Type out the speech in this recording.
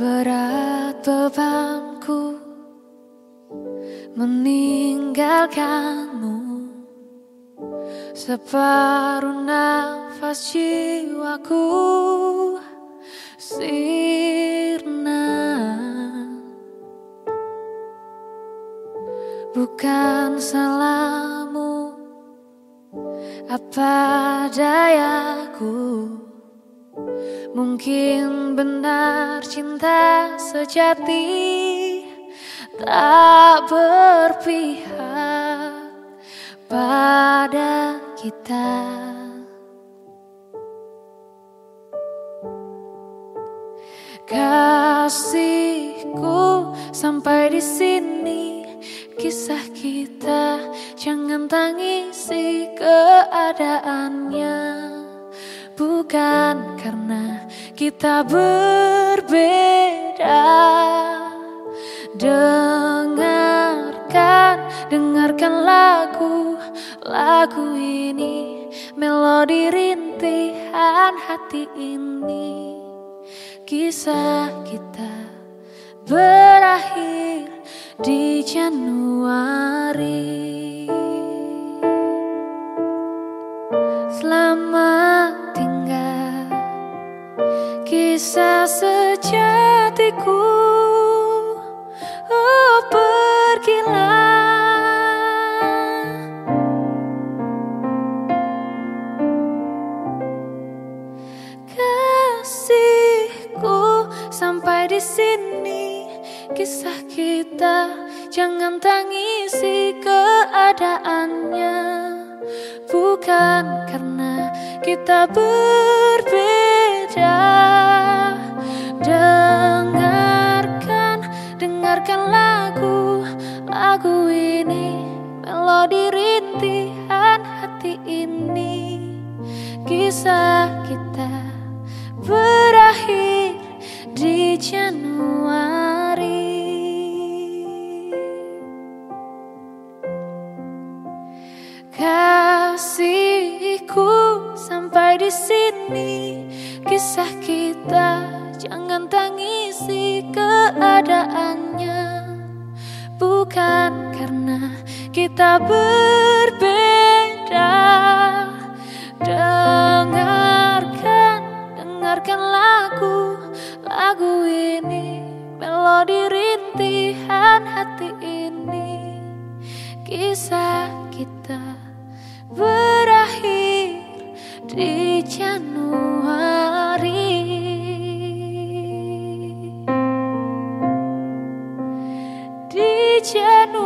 Berat bebanku meninggalkanmu. Separuh nafas jiwaku sirna. Bukan salahmu apa dayaku Mungkin benar cinta sejati tak berpihak pada kita. Kasihku sampai di sini kisah kita jangan tangisi keadaannya bukan karena kita berbeda. Dengarkan dengarkan lagu lagu ini melodi rintihan hati ini. Kisah kita berakhir di Januari sampai di sini. Kisah kita jangan tangisi keadaannya. Bukan karena kita berbeda. Dengarkan dengarkan lagu. Lagu ini melodi rintihan hati ini. Kisah kita berakhir Januari. Kasihku sampai di sini. Kisah kita jangan tangisi keadaannya. Bukan karena kita berbeda melodi rintihan hati ini kisah kita berakhir di Januari. Di Januari